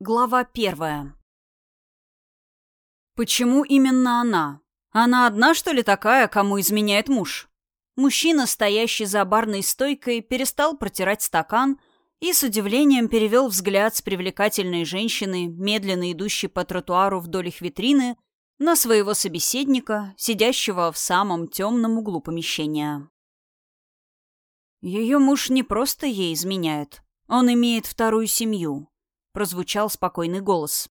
Глава первая. Почему именно она? Она одна, что ли, такая, кому изменяет муж? Мужчина, стоящий за барной стойкой, перестал протирать стакан и с удивлением перевел взгляд с привлекательной женщины, медленно идущей по тротуару вдоль их витрины, на своего собеседника, сидящего в самом темном углу помещения. Ее муж не просто ей изменяет, он имеет вторую семью прозвучал спокойный голос.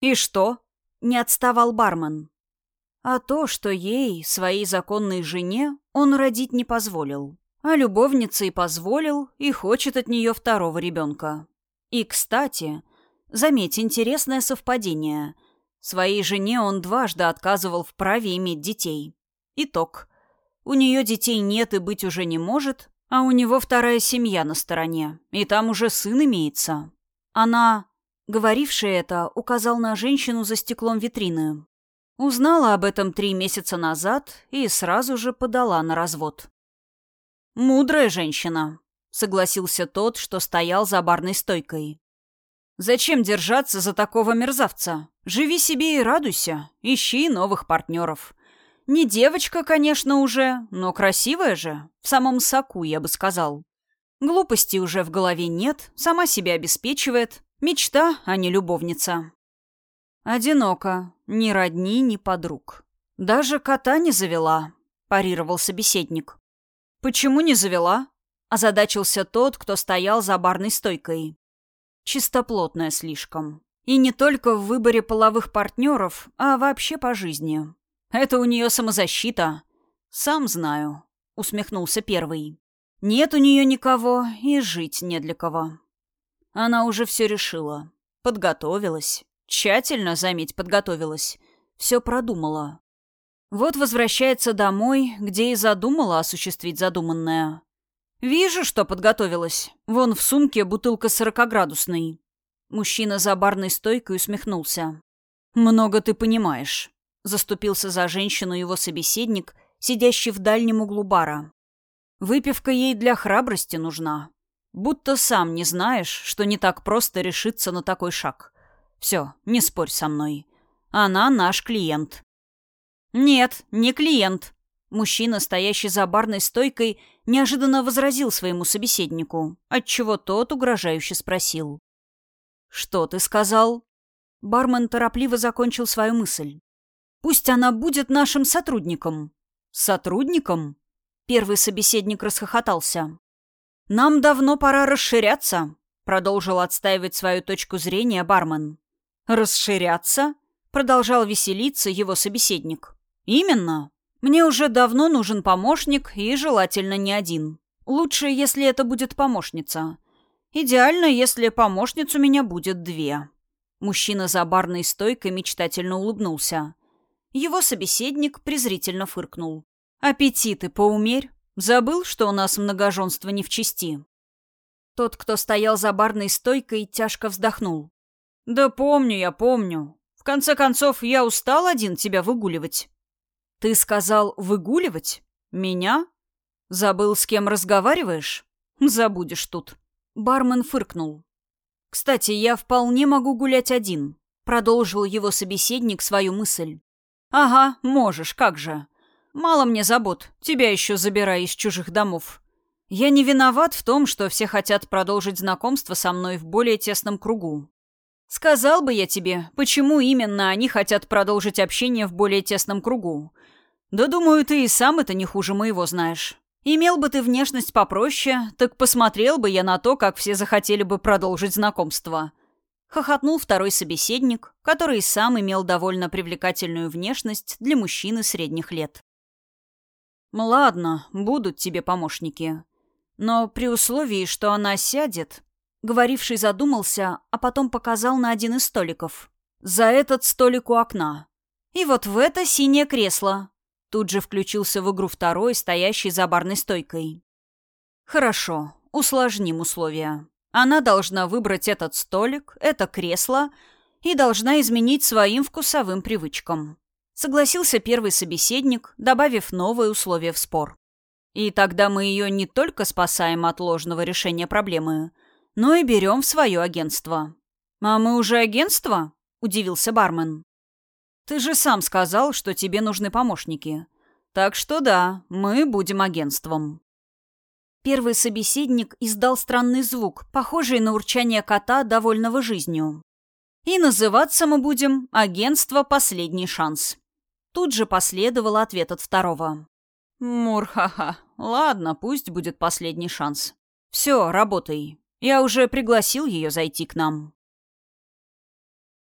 «И что?» — не отставал бармен. А то, что ей, своей законной жене, он родить не позволил. А любовнице и позволил, и хочет от нее второго ребенка. И, кстати, заметь, интересное совпадение. Своей жене он дважды отказывал в праве иметь детей. Итог. У нее детей нет и быть уже не может, а у него вторая семья на стороне, и там уже сын имеется. Она, говорившая это, указал на женщину за стеклом витрины. Узнала об этом три месяца назад и сразу же подала на развод. «Мудрая женщина», — согласился тот, что стоял за барной стойкой. «Зачем держаться за такого мерзавца? Живи себе и радуйся, ищи новых партнеров. Не девочка, конечно, уже, но красивая же, в самом соку, я бы сказал. Глупости уже в голове нет, сама себя обеспечивает. Мечта, а не любовница. Одиноко. Ни родни, ни подруг. Даже кота не завела, парировал собеседник. Почему не завела? Озадачился тот, кто стоял за барной стойкой. Чистоплотная слишком. И не только в выборе половых партнеров, а вообще по жизни. Это у нее самозащита. Сам знаю, усмехнулся первый. Нет у нее никого и жить не для кого. Она уже все решила. Подготовилась. Тщательно, заметь, подготовилась. Все продумала. Вот возвращается домой, где и задумала осуществить задуманное. Вижу, что подготовилась. Вон в сумке бутылка сорокоградусной. Мужчина за барной стойкой усмехнулся. «Много ты понимаешь», — заступился за женщину его собеседник, сидящий в дальнем углу бара. Выпивка ей для храбрости нужна. Будто сам не знаешь, что не так просто решиться на такой шаг. Все, не спорь со мной. Она наш клиент. Нет, не клиент. Мужчина, стоящий за барной стойкой, неожиданно возразил своему собеседнику, отчего тот угрожающе спросил. «Что ты сказал?» Бармен торопливо закончил свою мысль. «Пусть она будет нашим сотрудником». «Сотрудником?» Первый собеседник расхохотался. «Нам давно пора расширяться», — продолжил отстаивать свою точку зрения бармен. «Расширяться?» — продолжал веселиться его собеседник. «Именно. Мне уже давно нужен помощник, и желательно не один. Лучше, если это будет помощница. Идеально, если помощниц у меня будет две». Мужчина за барной стойкой мечтательно улыбнулся. Его собеседник презрительно фыркнул. Аппетиты поумерь. Забыл, что у нас многоженство не в чести. Тот, кто стоял за барной стойкой, тяжко вздохнул. Да помню я, помню. В конце концов, я устал один тебя выгуливать. Ты сказал «выгуливать»? Меня? Забыл, с кем разговариваешь? Забудешь тут. Бармен фыркнул. Кстати, я вполне могу гулять один. Продолжил его собеседник свою мысль. Ага, можешь, как же. Мало мне забот, тебя еще забирай из чужих домов. Я не виноват в том, что все хотят продолжить знакомство со мной в более тесном кругу. Сказал бы я тебе, почему именно они хотят продолжить общение в более тесном кругу. Да думаю, ты и сам это не хуже моего знаешь. Имел бы ты внешность попроще, так посмотрел бы я на то, как все захотели бы продолжить знакомство. Хохотнул второй собеседник, который сам имел довольно привлекательную внешность для мужчины средних лет. «Ладно, будут тебе помощники. Но при условии, что она сядет...» Говоривший задумался, а потом показал на один из столиков. «За этот столик у окна. И вот в это синее кресло». Тут же включился в игру второй, стоящий за барной стойкой. «Хорошо, усложним условия. Она должна выбрать этот столик, это кресло и должна изменить своим вкусовым привычкам. Согласился первый собеседник, добавив новые условия в спор. И тогда мы ее не только спасаем от ложного решения проблемы, но и берем в свое агентство. «А мы уже агентство?» — удивился бармен. «Ты же сам сказал, что тебе нужны помощники. Так что да, мы будем агентством». Первый собеседник издал странный звук, похожий на урчание кота, довольного жизнью. «И называться мы будем «Агентство Последний шанс». Тут же последовал ответ от второго. «Мурха-ха. Ладно, пусть будет последний шанс. Все, работай. Я уже пригласил ее зайти к нам».